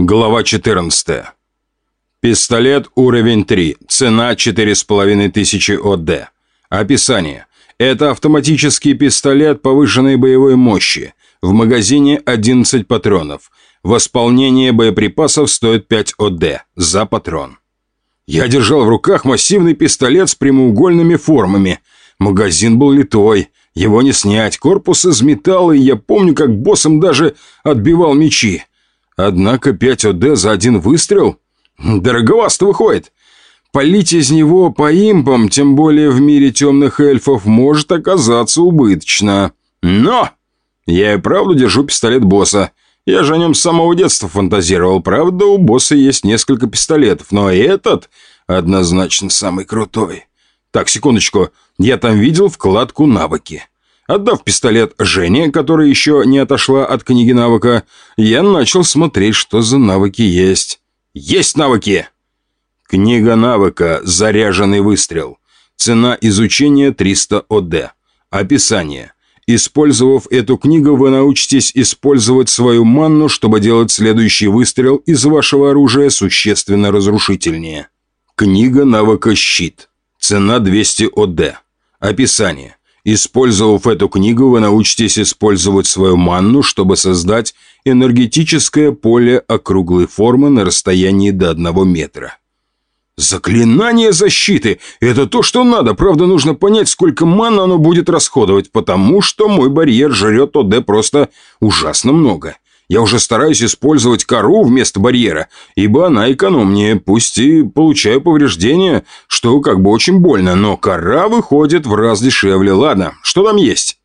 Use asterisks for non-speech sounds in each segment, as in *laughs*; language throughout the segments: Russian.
Глава 14. Пистолет уровень 3. Цена 4500 ОД. Описание. Это автоматический пистолет повышенной боевой мощи. В магазине 11 патронов. Восполнение боеприпасов стоит 5 ОД за патрон. Я держал в руках массивный пистолет с прямоугольными формами. Магазин был литой. Его не снять. Корпус из металла, и я помню, как боссом даже отбивал мечи. Однако 5 ОД за один выстрел? Дороговасто выходит. Полить из него по импам, тем более в мире темных эльфов, может оказаться убыточно. Но! Я и правда держу пистолет босса. Я же о нем с самого детства фантазировал. Правда, у босса есть несколько пистолетов, но этот однозначно самый крутой. Так, секундочку. Я там видел вкладку «Навыки». Отдав пистолет Жене, которая еще не отошла от книги навыка, я начал смотреть, что за навыки есть. Есть навыки! Книга навыка «Заряженный выстрел». Цена изучения 300 ОД. Описание. Использовав эту книгу, вы научитесь использовать свою манну, чтобы делать следующий выстрел из вашего оружия существенно разрушительнее. Книга навыка «Щит». Цена 200 ОД. Описание. Использовав эту книгу, вы научитесь использовать свою манну, чтобы создать энергетическое поле округлой формы на расстоянии до одного метра. Заклинание защиты – это то, что надо. Правда, нужно понять, сколько маны оно будет расходовать, потому что мой барьер жрет ОД просто ужасно много. Я уже стараюсь использовать кору вместо барьера, ибо она экономнее, пусть и получаю повреждения, что как бы очень больно, но кора выходит в раз дешевле. Ладно, что там есть?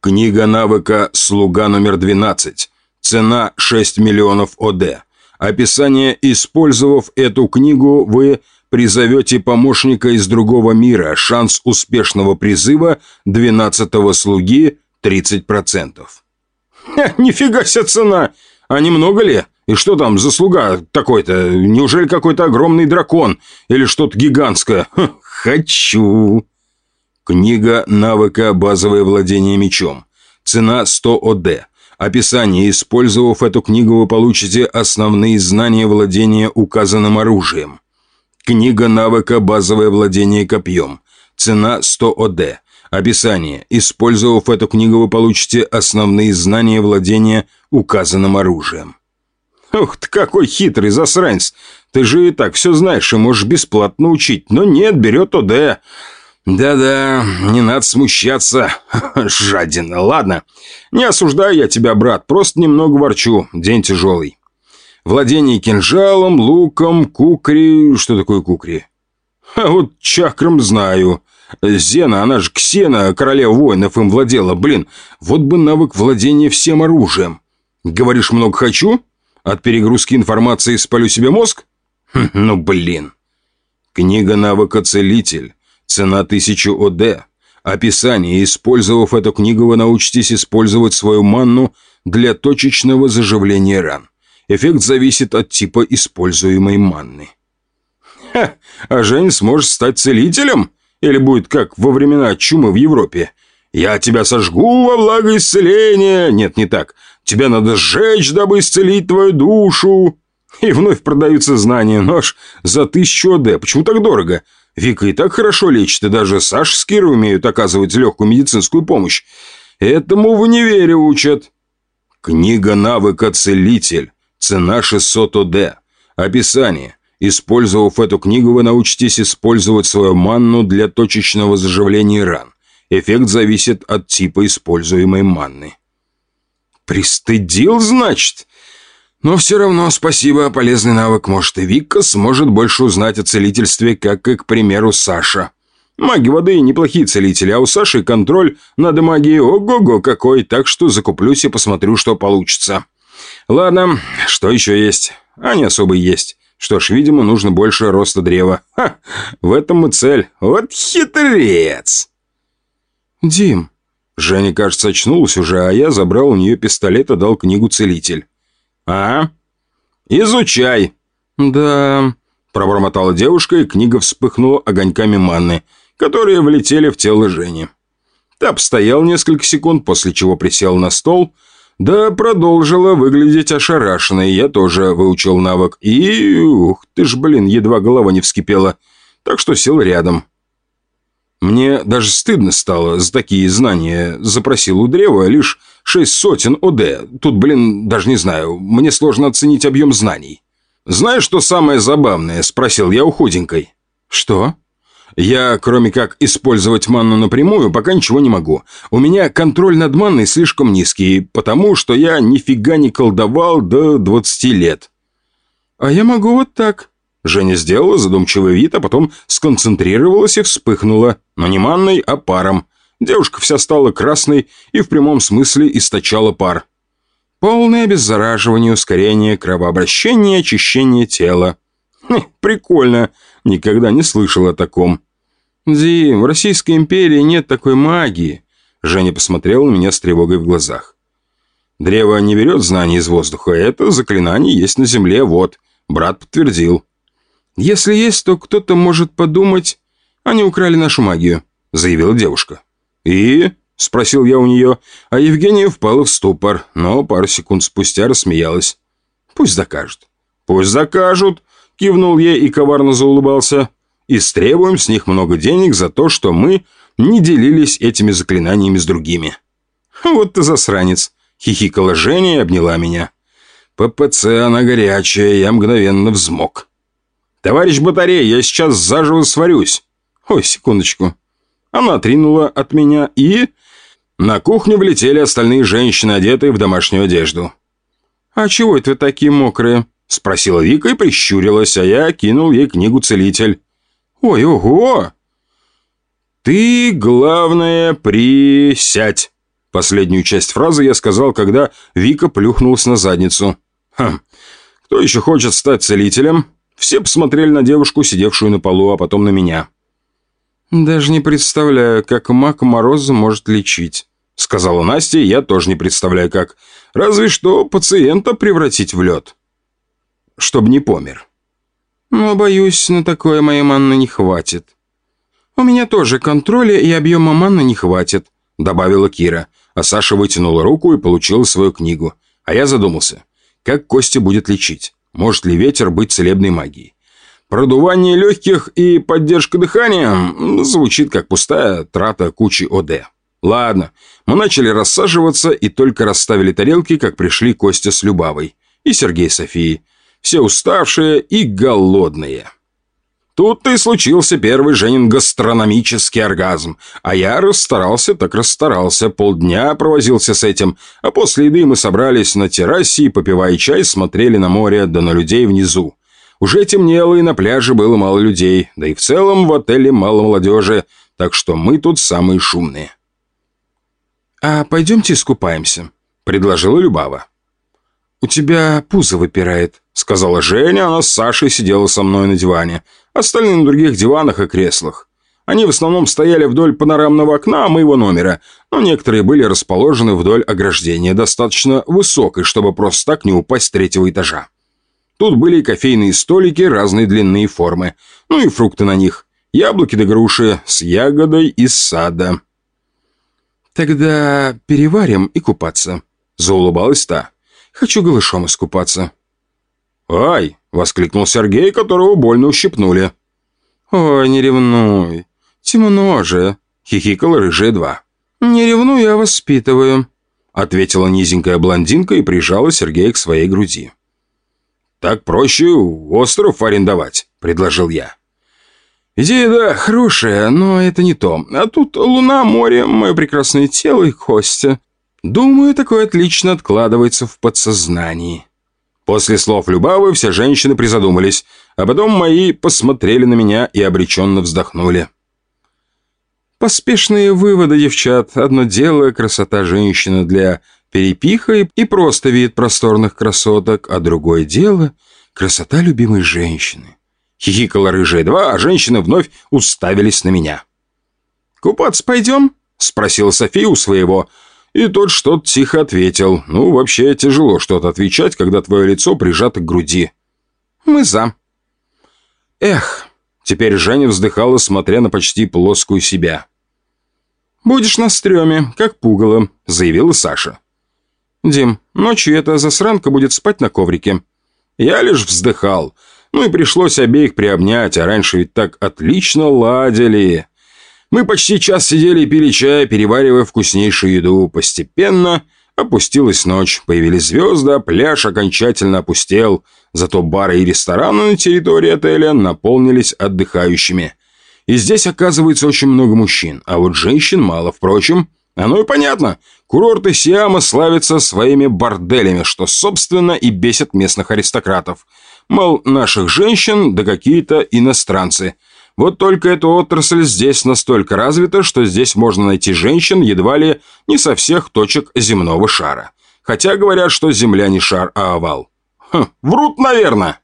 Книга навыка «Слуга номер 12». Цена 6 миллионов ОД. Описание «Использовав эту книгу, вы призовете помощника из другого мира. Шанс успешного призыва 12-го слуги 30%. *laughs* Нифига себе цена! А немного ли? И что там за слуга такой-то? Неужели какой-то огромный дракон? Или что-то гигантское? *laughs* Ха, хочу! Книга навыка «Базовое владение мечом». Цена 100 ОД. Описание. Использовав эту книгу, вы получите основные знания владения указанным оружием. Книга навыка «Базовое владение копьем». Цена 100 ОД. Описание. Использовав эту книгу, вы получите основные знания владения указанным оружием. Ух ты, какой хитрый засранец! Ты же и так все знаешь и можешь бесплатно учить. Но нет, берет ОД. Да-да, не надо смущаться, *laughs* жадина. Ладно, не осуждаю я тебя, брат, просто немного ворчу. День тяжелый. Владение кинжалом, луком, кукри... Что такое кукри? А вот чакрам знаю. Зена, она же Ксена, королева воинов, им владела. Блин, вот бы навык владения всем оружием. Говоришь, много хочу? От перегрузки информации спалю себе мозг? Хм, ну, блин. Книга навыка «Целитель». Цена 1000 ОД. Описание. Использовав эту книгу, вы научитесь использовать свою манну для точечного заживления ран. Эффект зависит от типа используемой манны. Ха, а Жень сможет стать целителем? Или будет как во времена чумы в Европе? Я тебя сожгу во благо исцеления. Нет, не так. Тебя надо сжечь, дабы исцелить твою душу. И вновь продаются знания. Нож за тысячу ОД. Почему так дорого? Вика и так хорошо лечит, и даже Саша с Кирой умеют оказывать легкую медицинскую помощь. Этому в универе учат. Книга навыка «Целитель». Цена 600 ОД. Описание. Использовав эту книгу, вы научитесь использовать свою манну для точечного заживления ран. Эффект зависит от типа используемой манны. «Пристыдил, значит?» Но все равно спасибо, полезный навык. Может, и Вика сможет больше узнать о целительстве, как и, к примеру, Саша. Маги воды неплохие целители, а у Саши контроль над магией ого-го какой, так что закуплюсь и посмотрю, что получится. Ладно, что еще есть? А не особо есть. Что ж, видимо, нужно больше роста древа. Ха, в этом и цель. Вот хитрец. Дим. Женя, кажется, очнулась уже, а я забрал у нее пистолет и дал книгу «Целитель». «А? Изучай!» «Да...» – пробормотала девушка, и книга вспыхнула огоньками манны, которые влетели в тело Жени. Та постоял несколько секунд, после чего присел на стол, Да продолжила выглядеть ошарашенной, я тоже выучил навык. И, ух ты ж, блин, едва голова не вскипела. Так что сел рядом. Мне даже стыдно стало за такие знания. Запросил у древа лишь шесть сотен ОД. Тут, блин, даже не знаю, мне сложно оценить объем знаний. «Знаешь, что самое забавное?» – спросил я у худенькой. «Что?» Я, кроме как использовать манну напрямую, пока ничего не могу. У меня контроль над манной слишком низкий, потому что я нифига не колдовал до 20 лет. А я могу вот так. Женя сделала задумчивый вид, а потом сконцентрировалась и вспыхнула. Но не манной, а паром. Девушка вся стала красной и в прямом смысле источала пар. Полное обеззараживание, ускорение кровообращения, очищение тела. Хм, прикольно. Никогда не слышал о таком. «Дим, в Российской империи нет такой магии!» Женя посмотрел на меня с тревогой в глазах. «Древо не берет знаний из воздуха, это заклинание есть на земле, вот». Брат подтвердил. «Если есть, то кто-то может подумать, они украли нашу магию», заявила девушка. «И?» – спросил я у нее, а Евгения впала в ступор, но пару секунд спустя рассмеялась. «Пусть закажут». «Пусть закажут», – кивнул ей и коварно заулыбался и стребуем с них много денег за то, что мы не делились этими заклинаниями с другими. Вот ты засранец, хихикала Женя и обняла меня. ППЦ она горячая, я мгновенно взмок. «Товарищ батарей, я сейчас заживо сварюсь». «Ой, секундочку». Она отринула от меня и... На кухню влетели остальные женщины, одетые в домашнюю одежду. «А чего это вы такие мокрые?» Спросила Вика и прищурилась, а я кинул ей книгу «Целитель». «Ой, ого!» «Ты, главное, присядь!» Последнюю часть фразы я сказал, когда Вика плюхнулась на задницу. «Хм, кто еще хочет стать целителем?» Все посмотрели на девушку, сидевшую на полу, а потом на меня. «Даже не представляю, как маг Мороза может лечить», — сказала Настя, я тоже не представляю, как. Разве что пациента превратить в лед. Чтоб не помер. Но, боюсь, на такое моей манны не хватит. У меня тоже контроля и объема манны не хватит, добавила Кира. А Саша вытянула руку и получила свою книгу. А я задумался, как Костя будет лечить? Может ли ветер быть целебной магией? Продувание легких и поддержка дыхания звучит как пустая трата кучи ОД. Ладно, мы начали рассаживаться и только расставили тарелки, как пришли Костя с Любавой и Сергей Софией все уставшие и голодные. Тут-то и случился первый Женин гастрономический оргазм, а я расстарался так расстарался, полдня провозился с этим, а после еды мы собрались на террасе и, попивая чай, смотрели на море да на людей внизу. Уже темнело, и на пляже было мало людей, да и в целом в отеле мало молодежи, так что мы тут самые шумные. «А пойдемте искупаемся», — предложила Любава. «У тебя пузо выпирает», — сказала Женя, она с Сашей сидела со мной на диване. Остальные на других диванах и креслах. Они в основном стояли вдоль панорамного окна моего номера, но некоторые были расположены вдоль ограждения, достаточно высокой, чтобы просто так не упасть с третьего этажа. Тут были и кофейные столики разной длины и формы, ну и фрукты на них. Яблоки да груши с ягодой из сада. «Тогда переварим и купаться», — заулыбалась та. Хочу голышом искупаться». «Ай!» — воскликнул Сергей, которого больно ущипнули. «Ой, не ревнуй. Темно же!» — хихикала рыжая два. «Не ревную, я воспитываю», — ответила низенькая блондинка и прижала Сергея к своей груди. «Так проще остров арендовать», — предложил я. «Идея, да, хорошая, но это не то. А тут луна, море, мое прекрасное тело и Костя. Думаю, такое отлично откладывается в подсознании. После слов Любавы все женщины призадумались, а потом мои посмотрели на меня и обреченно вздохнули. Поспешные выводы, девчат. Одно дело красота женщины для перепиха и просто вид просторных красоток, а другое дело красота любимой женщины. Хихикала рыжая два, а женщины вновь уставились на меня. «Купаться пойдем?» — спросила София у своего и тот что-то тихо ответил. Ну, вообще тяжело что-то отвечать, когда твое лицо прижато к груди. Мы за. Эх, теперь Женя вздыхала, смотря на почти плоскую себя. «Будешь на стреме, как пугало», — заявила Саша. «Дим, ночью эта засранка будет спать на коврике». Я лишь вздыхал. Ну и пришлось обеих приобнять, а раньше ведь так отлично ладили. Мы почти час сидели и пили чай, переваривая вкуснейшую еду. Постепенно опустилась ночь, появились звезды, а пляж окончательно опустел. Зато бары и рестораны на территории отеля наполнились отдыхающими. И здесь, оказывается, очень много мужчин, а вот женщин мало. Впрочем, оно и понятно. Курорты Сиама славятся своими борделями, что, собственно, и бесит местных аристократов. Мол, наших женщин, да какие-то иностранцы. Вот только эта отрасль здесь настолько развита, что здесь можно найти женщин едва ли не со всех точек земного шара. Хотя говорят, что Земля не шар, а овал. Хм, врут, наверное.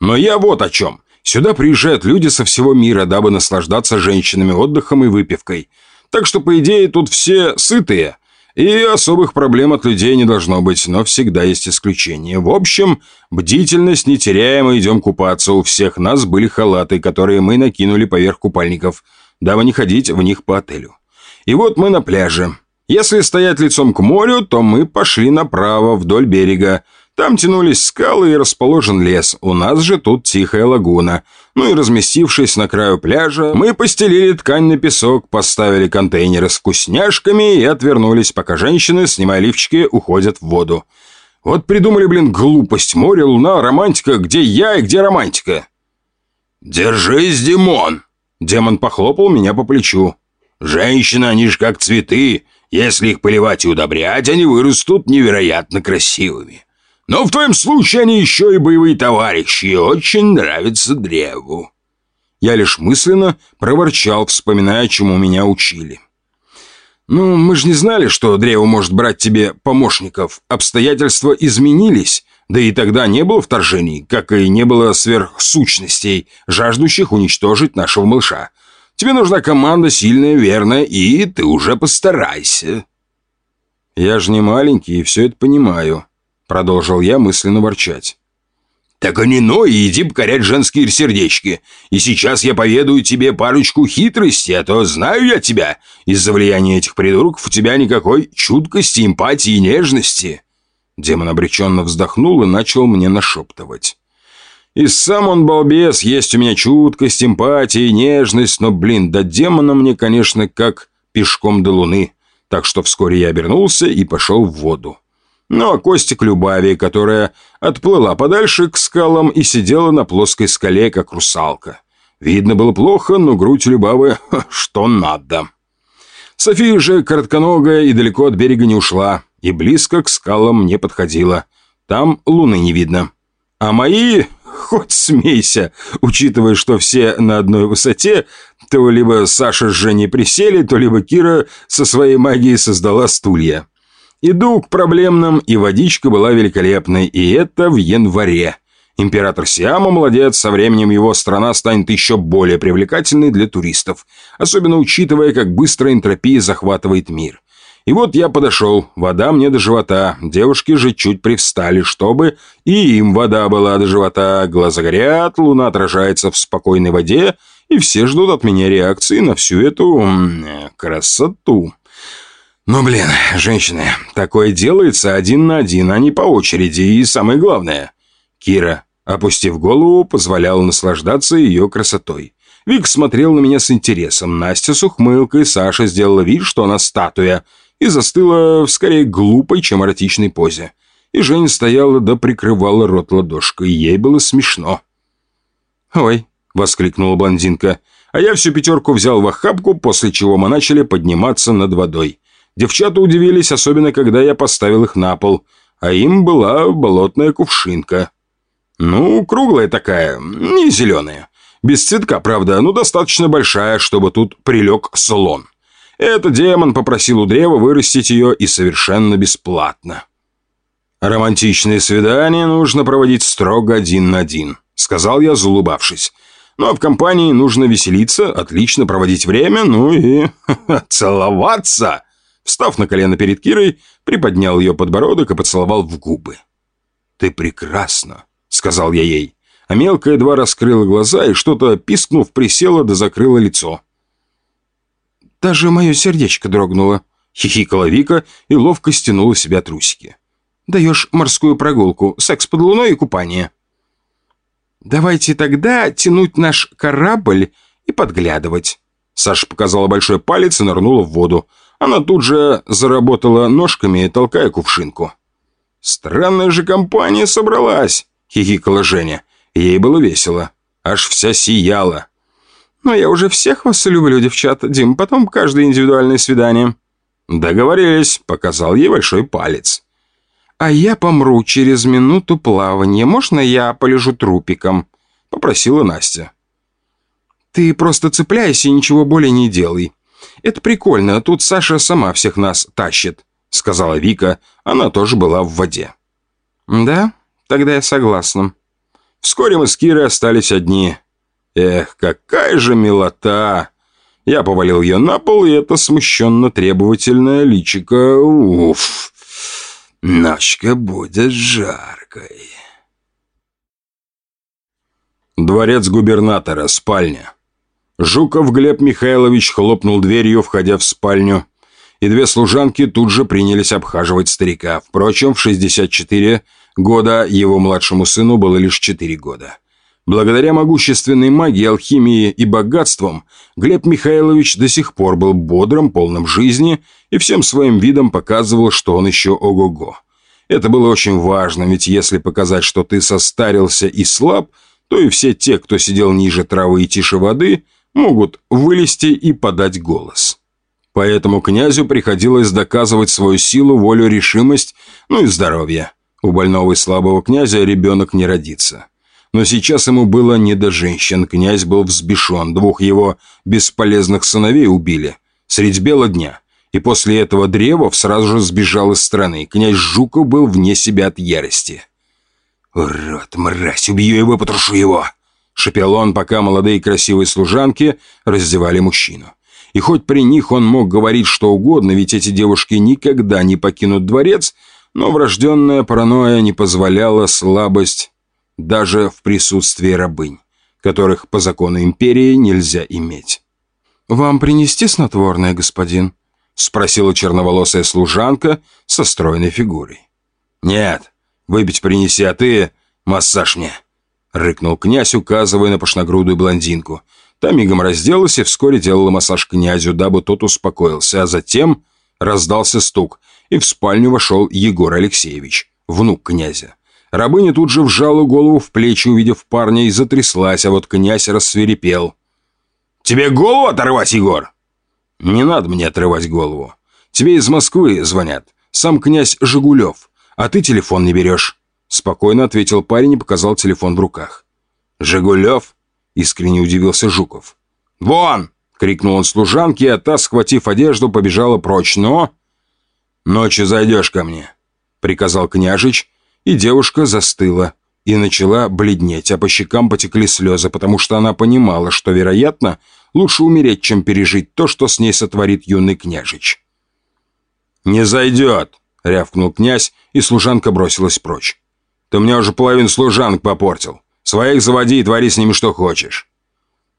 Но я вот о чем. Сюда приезжают люди со всего мира, дабы наслаждаться женщинами, отдыхом и выпивкой. Так что, по идее, тут все сытые. И особых проблем от людей не должно быть, но всегда есть исключения. В общем, бдительность не теряем и идем купаться. У всех нас были халаты, которые мы накинули поверх купальников, дабы не ходить в них по отелю. И вот мы на пляже. Если стоять лицом к морю, то мы пошли направо, вдоль берега. Там тянулись скалы и расположен лес. У нас же тут тихая лагуна. Ну и разместившись на краю пляжа, мы постелили ткань на песок, поставили контейнеры с вкусняшками и отвернулись, пока женщины, снимая лифчики, уходят в воду. Вот придумали, блин, глупость. Море, луна, романтика. Где я и где романтика? «Держись, Димон!» Демон похлопал меня по плечу. «Женщины, они же как цветы. Если их поливать и удобрять, они вырастут невероятно красивыми. Но в твоем случае они еще и боевые товарищи, и очень нравятся древу». Я лишь мысленно проворчал, вспоминая, чему меня учили. «Ну, мы же не знали, что древо может брать тебе помощников. Обстоятельства изменились, да и тогда не было вторжений, как и не было сверхсущностей, жаждущих уничтожить нашего малыша. Тебе нужна команда сильная, верная, и ты уже постарайся». «Я же не маленький и все это понимаю», Продолжил я мысленно ворчать. «Так и не ной, иди покорять женские сердечки. И сейчас я поведаю тебе парочку хитростей, а то знаю я тебя. Из-за влияния этих придурков у тебя никакой чуткости, эмпатии и нежности». Демон обреченно вздохнул и начал мне нашептывать. «И сам он балбес, есть у меня чуткость, эмпатия и нежность, но, блин, до демона мне, конечно, как пешком до луны. Так что вскоре я обернулся и пошел в воду. Ну а Костик Любави, которая отплыла подальше к скалам и сидела на плоской скале, как русалка. Видно было плохо, но грудь Любавы что надо. София же коротконогая и далеко от берега не ушла, и близко к скалам не подходила. Там луны не видно. А мои, хоть смейся, учитывая, что все на одной высоте, то либо Саша с Женей присели, то либо Кира со своей магией создала стулья. Иду к проблемным, и водичка была великолепной, и это в январе. Император Сиама молодец, со временем его страна станет еще более привлекательной для туристов, особенно учитывая, как быстро энтропия захватывает мир. И вот я подошел, вода мне до живота, девушки же чуть привстали, чтобы и им вода была до живота, глаза горят, луна отражается в спокойной воде, и все ждут от меня реакции на всю эту красоту. «Ну, блин, женщины, такое делается один на один, а не по очереди, и самое главное...» Кира, опустив голову, позволяла наслаждаться ее красотой. Вик смотрел на меня с интересом, Настя с ухмылкой, Саша сделала вид, что она статуя, и застыла в скорее глупой, чем эротичной позе. И Женя стояла да прикрывала рот ладошкой, ей было смешно. «Ой», — воскликнула блондинка, а я всю пятерку взял в охапку, после чего мы начали подниматься над водой. Девчата удивились, особенно когда я поставил их на пол, а им была болотная кувшинка. Ну, круглая такая, не зеленая. Без цветка, правда, но достаточно большая, чтобы тут прилег слон. Этот демон попросил у древа вырастить ее и совершенно бесплатно. «Романтичные свидания нужно проводить строго один на один», — сказал я, залубавшись. «Ну а в компании нужно веселиться, отлично проводить время, ну и *laughs* целоваться!» Встав на колено перед Кирой, приподнял ее подбородок и поцеловал в губы. «Ты прекрасна», — сказал я ей. А мелкая два раскрыла глаза и, что-то пискнув, присела да закрыла лицо. «Даже мое сердечко дрогнуло», — хихикала Вика и ловко стянула себя трусики. «Даешь морскую прогулку, секс под луной и купание». «Давайте тогда тянуть наш корабль и подглядывать». Саша показала большой палец и нырнула в воду. Она тут же заработала ножками, толкая кувшинку. «Странная же компания собралась», — хихикала Женя. Ей было весело. Аж вся сияла. «Но я уже всех вас люблю, девчат. Дим, потом каждое индивидуальное свидание». «Договорились», — показал ей большой палец. «А я помру через минуту плавания. Можно я полежу трупиком?» — попросила Настя. «Ты просто цепляйся и ничего более не делай. Это прикольно, тут Саша сама всех нас тащит», — сказала Вика. Она тоже была в воде. «Да? Тогда я согласна». Вскоре мы с Кирой остались одни. Эх, какая же милота! Я повалил ее на пол, и это смущенно требовательное личико... Уф! Ночка будет жаркой. Дворец губернатора, спальня. Жуков Глеб Михайлович хлопнул дверью, входя в спальню, и две служанки тут же принялись обхаживать старика. Впрочем, в 64 года его младшему сыну было лишь 4 года. Благодаря могущественной магии, алхимии и богатствам, Глеб Михайлович до сих пор был бодрым, полным жизни и всем своим видом показывал, что он еще ого-го. Это было очень важно, ведь если показать, что ты состарился и слаб, то и все те, кто сидел ниже травы и тише воды, могут вылезти и подать голос. Поэтому князю приходилось доказывать свою силу, волю, решимость, ну и здоровье. У больного и слабого князя ребенок не родится. Но сейчас ему было не до женщин. Князь был взбешен. Двух его бесполезных сыновей убили. Средь бела дня. И после этого Древов сразу же сбежал из страны. Князь Жуков был вне себя от ярости. «Урод, мразь, убью его, потрушу его!» Шепел он, пока молодые красивые служанки раздевали мужчину. И хоть при них он мог говорить что угодно, ведь эти девушки никогда не покинут дворец, но врожденная паранойя не позволяла слабость даже в присутствии рабынь, которых по закону империи нельзя иметь. «Вам принести снотворное, господин?» — спросила черноволосая служанка со стройной фигурой. «Нет, выпить принеси, а ты массаж мне!» — рыкнул князь, указывая на пошногрудую блондинку. Та мигом разделась и вскоре делала массаж князю, дабы тот успокоился, а затем раздался стук, и в спальню вошел Егор Алексеевич, внук князя. Рабыня тут же вжала голову в плечи, увидев парня, и затряслась, а вот князь рассверепел. «Тебе голову оторвать, Егор?» «Не надо мне отрывать голову. Тебе из Москвы звонят. Сам князь Жигулев. А ты телефон не берешь». Спокойно ответил парень и показал телефон в руках. «Жигулев?» — искренне удивился Жуков. «Вон!» — крикнул он служанке, а та, схватив одежду, побежала прочь. «Но...» «Ночью зайдешь ко мне», — приказал княжич, и девушка застыла и начала бледнеть, а по щекам потекли слезы, потому что она понимала, что, вероятно, лучше умереть, чем пережить то, что с ней сотворит юный княжич. «Не зайдет!» — рявкнул князь, и служанка бросилась прочь. «Ты мне уже половину служанок попортил. Своих заводи и твори с ними что хочешь».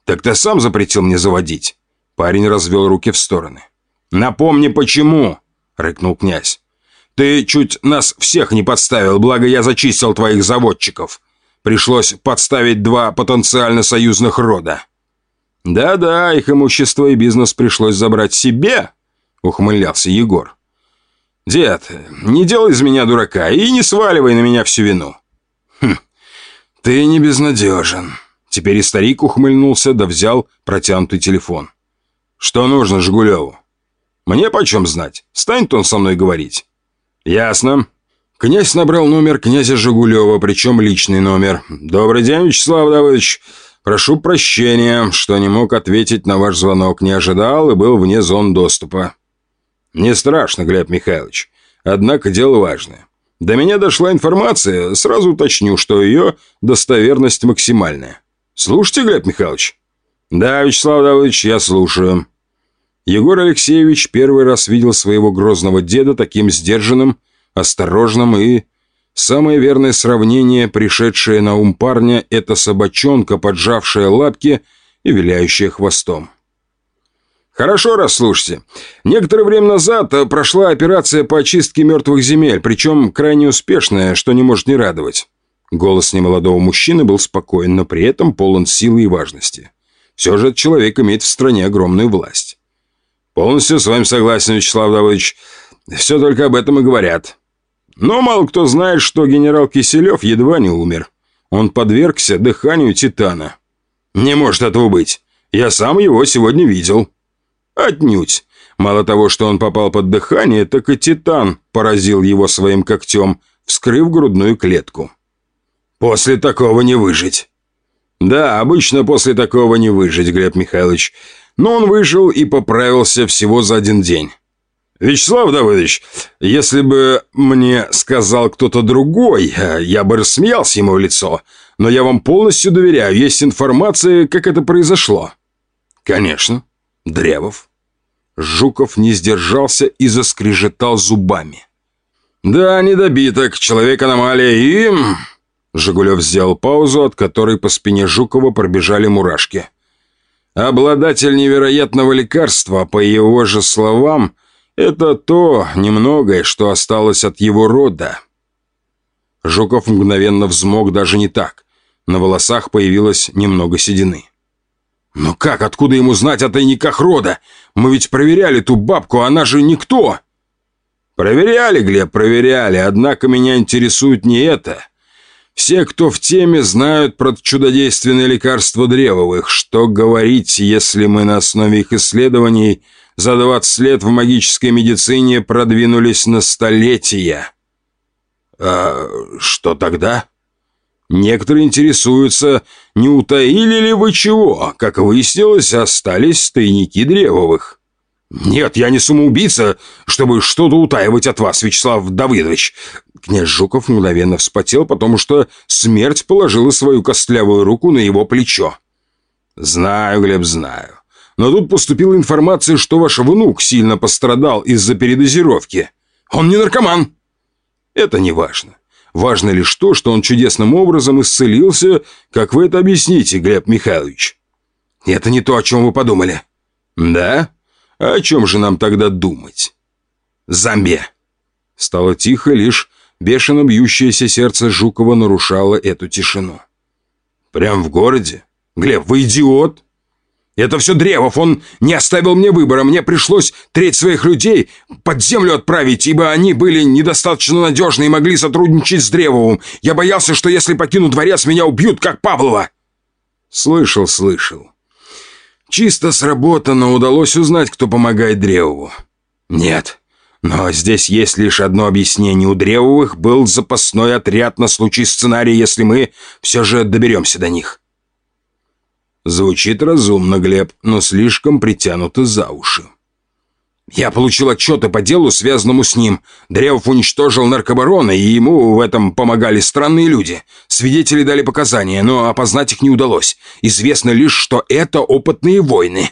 «Так ты сам запретил мне заводить?» Парень развел руки в стороны. «Напомни, почему!» — рыкнул князь. Ты чуть нас всех не подставил, благо я зачистил твоих заводчиков. Пришлось подставить два потенциально союзных рода». «Да-да, их имущество и бизнес пришлось забрать себе», — ухмылялся Егор. «Дед, не делай из меня дурака и не сваливай на меня всю вину». «Хм, ты не безнадежен». Теперь и старик ухмыльнулся, да взял протянутый телефон. «Что нужно Жигулеву?» «Мне почем знать? Станет он со мной говорить?» «Ясно». Князь набрал номер князя Жигулева, причем личный номер. «Добрый день, Вячеслав Давыдович. Прошу прощения, что не мог ответить на ваш звонок, не ожидал и был вне зон доступа». «Не страшно, Глеб Михайлович. Однако дело важное. До меня дошла информация, сразу уточню, что ее достоверность максимальная. Слушайте, Глеб Михайлович?» «Да, Вячеслав Давыдович, я слушаю». Егор Алексеевич первый раз видел своего грозного деда таким сдержанным, осторожным и... Самое верное сравнение, пришедшее на ум парня, это собачонка, поджавшая лапки и виляющая хвостом. Хорошо расслушайте. Некоторое время назад э, прошла операция по очистке мертвых земель, причем крайне успешная, что не может не радовать. Голос немолодого мужчины был спокоен, но при этом полон силы и важности. Все же этот человек имеет в стране огромную власть. Полностью с вами согласен, Вячеслав Давыдович. Все только об этом и говорят. Но мало кто знает, что генерал Киселев едва не умер. Он подвергся дыханию Титана. Не может этого быть. Я сам его сегодня видел. Отнюдь. Мало того, что он попал под дыхание, так и Титан поразил его своим когтем, вскрыв грудную клетку. После такого не выжить. Да, обычно после такого не выжить, Глеб Михайлович. Но он выжил и поправился всего за один день. «Вячеслав Давыдович, если бы мне сказал кто-то другой, я бы рассмеялся ему в лицо. Но я вам полностью доверяю, есть информация, как это произошло». «Конечно. Древов». Жуков не сдержался и заскрежетал зубами. «Да, недобиток, человек-аномалия и...» Жигулев сделал паузу, от которой по спине Жукова пробежали мурашки. «Обладатель невероятного лекарства, по его же словам, это то немногое, что осталось от его рода». Жуков мгновенно взмок даже не так. На волосах появилось немного седины. «Но как, откуда ему знать о тайниках рода? Мы ведь проверяли ту бабку, она же никто!» «Проверяли, Глеб, проверяли, однако меня интересует не это. Все, кто в теме, знают про чудодейственные лекарства древовых. Что говорить, если мы на основе их исследований за 20 лет в магической медицине продвинулись на столетия?» «А что тогда?» Некоторые интересуются, не утаили ли вы чего. Как выяснилось, остались тайники Древовых. «Нет, я не самоубийца, чтобы что-то утаивать от вас, Вячеслав Давыдович». Князь Жуков мгновенно вспотел, потому что смерть положила свою костлявую руку на его плечо. «Знаю, Глеб, знаю. Но тут поступила информация, что ваш внук сильно пострадал из-за передозировки. Он не наркоман». «Это не важно. Важно лишь то, что он чудесным образом исцелился, как вы это объясните, Глеб Михайлович. Это не то, о чем вы подумали. Да? А о чем же нам тогда думать? Замбе. Стало тихо, лишь бешено бьющееся сердце Жукова нарушало эту тишину. Прям в городе? Глеб, вы идиот? Это все Древов, он не оставил мне выбора. Мне пришлось треть своих людей под землю отправить, ибо они были недостаточно надежны и могли сотрудничать с Древовым. Я боялся, что если покину дворец, меня убьют, как Павлова. Слышал, слышал. Чисто сработано, удалось узнать, кто помогает Древову. Нет, но здесь есть лишь одно объяснение. У Древовых был запасной отряд на случай сценария, если мы все же доберемся до них. Звучит разумно, Глеб, но слишком притянуто за уши. Я получил отчеты по делу, связанному с ним. Древов уничтожил наркобарона, и ему в этом помогали странные люди. Свидетели дали показания, но опознать их не удалось. Известно лишь, что это опытные воины.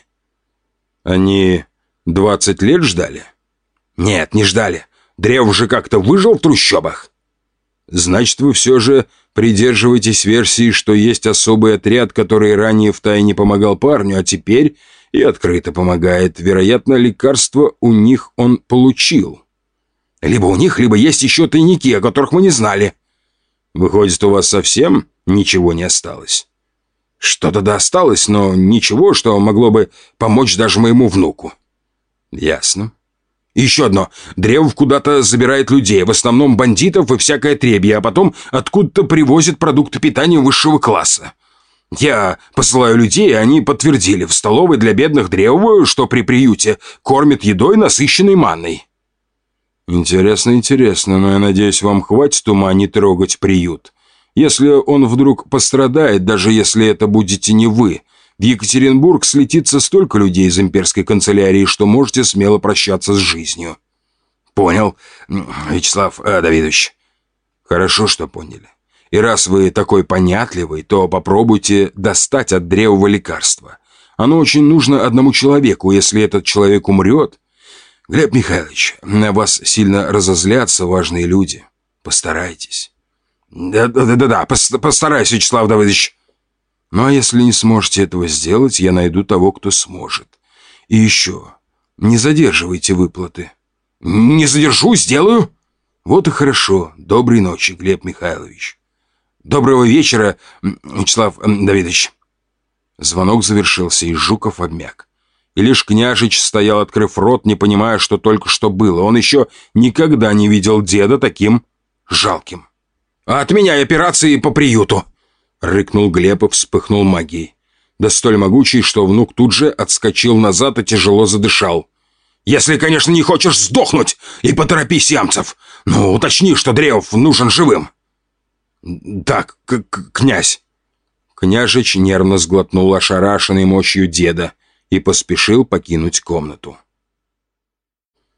Они двадцать лет ждали? Нет, не ждали. Древов же как-то выжил в трущобах. Значит, вы все же придерживаетесь версии, что есть особый отряд, который ранее втайне помогал парню, а теперь и открыто помогает. Вероятно, лекарство у них он получил. Либо у них, либо есть еще тайники, о которых мы не знали. Выходит, у вас совсем ничего не осталось? Что-то да осталось, но ничего, что могло бы помочь даже моему внуку. Ясно. Еще одно. Древов куда-то забирает людей, в основном бандитов и всякое требье, а потом откуда-то привозит продукты питания высшего класса. Я посылаю людей, и они подтвердили, в столовой для бедных Древова, что при приюте, кормят едой, насыщенной манной. Интересно, интересно, но я надеюсь, вам хватит ума не трогать приют. Если он вдруг пострадает, даже если это будете не вы, в Екатеринбург слетится столько людей из имперской канцелярии, что можете смело прощаться с жизнью. Понял, Вячеслав э, Давидович. Хорошо, что поняли. И раз вы такой понятливый, то попробуйте достать от древого лекарства. Оно очень нужно одному человеку. Если этот человек умрет... Глеб Михайлович, на вас сильно разозлятся важные люди. Постарайтесь. Да-да-да-да, постараюсь, Вячеслав Давыдович. Ну а если не сможете этого сделать, я найду того, кто сможет. И еще, не задерживайте выплаты. Не задержу, сделаю. Вот и хорошо. Доброй ночи, Глеб Михайлович. Доброго вечера, Вячеслав Давидович. Звонок завершился, и Жуков обмяк. И лишь княжич стоял, открыв рот, не понимая, что только что было. Он еще никогда не видел деда таким жалким. «Отменяй операции по приюту!» — рыкнул Глеб и вспыхнул магией. Да столь могучий, что внук тут же отскочил назад и тяжело задышал. «Если, конечно, не хочешь сдохнуть, и поторопись, ямцев! Ну, уточни, что Древов нужен живым!» «Так, князь!» Княжич нервно сглотнул ошарашенной мощью деда и поспешил покинуть комнату.